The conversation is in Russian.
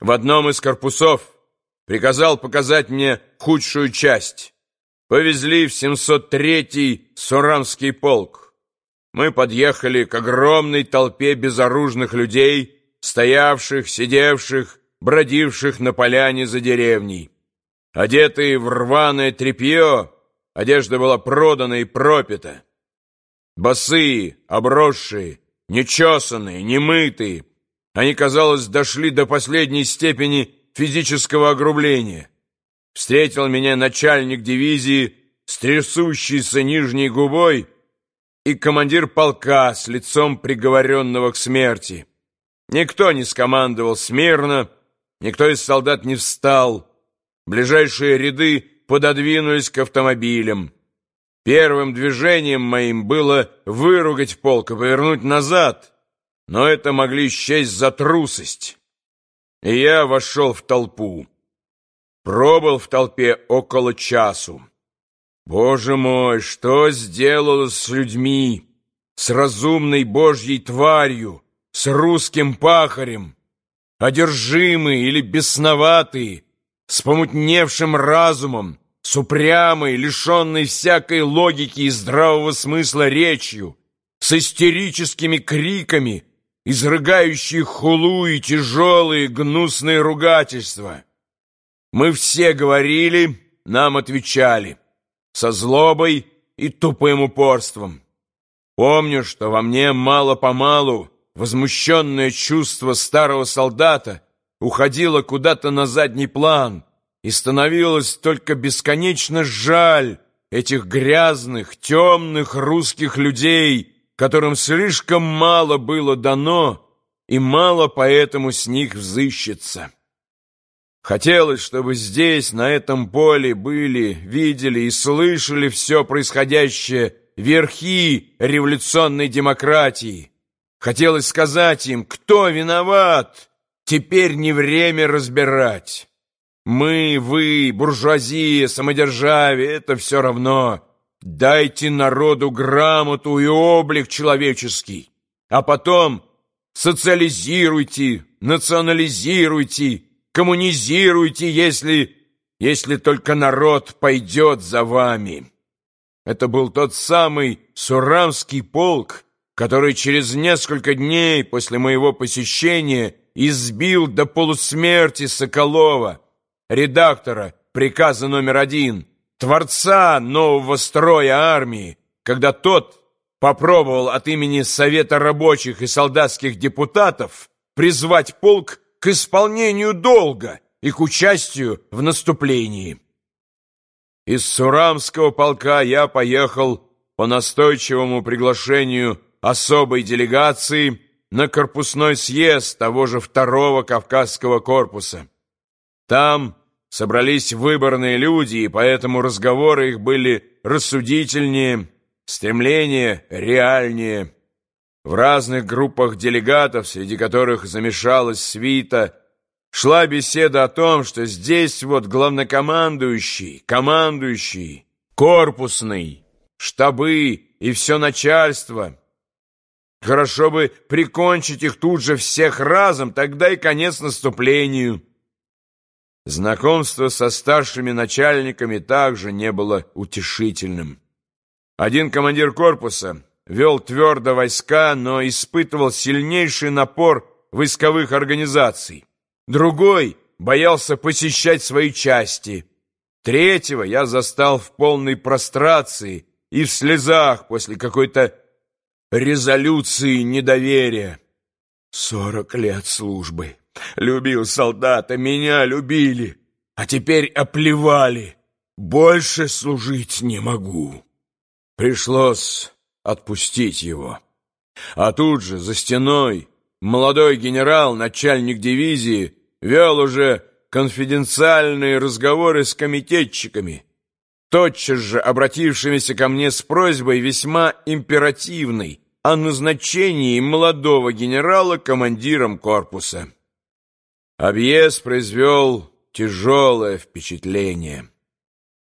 в одном из корпусов, приказал показать мне худшую часть. Повезли в 703-й Сурамский полк. Мы подъехали к огромной толпе безоружных людей, стоявших, сидевших, бродивших на поляне за деревней. Одетые в рваное тряпье, одежда была продана и пропита. Босые, обросшие, нечесанные, немытые, они, казалось, дошли до последней степени физического огрубления. Встретил меня начальник дивизии с трясущейся нижней губой и командир полка с лицом приговоренного к смерти. Никто не скомандовал смирно, никто из солдат не встал. Ближайшие ряды пододвинулись к автомобилям. Первым движением моим было выругать полк и повернуть назад, но это могли счесть за трусость. И я вошел в толпу. Пробыл в толпе около часу. Боже мой, что сделалось с людьми, с разумной божьей тварью, с русским пахарем, одержимые или бесноватые, с помутневшим разумом, с упрямой, лишенной всякой логики и здравого смысла речью, с истерическими криками, изрыгающие хулу и тяжелые гнусные ругательства. Мы все говорили, нам отвечали, со злобой и тупым упорством. Помню, что во мне мало-помалу возмущенное чувство старого солдата уходило куда-то на задний план, и становилось только бесконечно жаль этих грязных, темных русских людей, которым слишком мало было дано, и мало поэтому с них взыщется. Хотелось, чтобы здесь, на этом поле, были, видели и слышали все происходящее верхи революционной демократии. Хотелось сказать им, кто виноват, теперь не время разбирать. Мы, вы, буржуазия, самодержавие — это все равно. Дайте народу грамоту и облик человеческий, а потом социализируйте, национализируйте, коммунизируйте, если, если только народ пойдет за вами. Это был тот самый Сурамский полк, который через несколько дней после моего посещения избил до полусмерти Соколова, редактора приказа номер один, творца нового строя армии, когда тот попробовал от имени Совета рабочих и солдатских депутатов призвать полк к исполнению долга и к участию в наступлении. Из Сурамского полка я поехал по настойчивому приглашению особой делегации на корпусной съезд того же второго Кавказского корпуса. Там собрались выборные люди, и поэтому разговоры их были рассудительнее, стремления реальнее. В разных группах делегатов, среди которых замешалась свита, шла беседа о том, что здесь вот главнокомандующий, командующий, корпусный, штабы и все начальство. Хорошо бы прикончить их тут же всех разом, тогда и конец наступлению. Знакомство со старшими начальниками также не было утешительным. Один командир корпуса вел твердо войска, но испытывал сильнейший напор войсковых организаций. Другой боялся посещать свои части. Третьего я застал в полной прострации и в слезах после какой-то резолюции недоверия. Сорок лет службы. Любил солдата, меня любили, а теперь оплевали. Больше служить не могу. Пришлось отпустить его. А тут же, за стеной, молодой генерал, начальник дивизии, вел уже конфиденциальные разговоры с комитетчиками, тотчас же обратившимися ко мне с просьбой весьма императивной о назначении молодого генерала командиром корпуса. Объезд произвел тяжелое впечатление.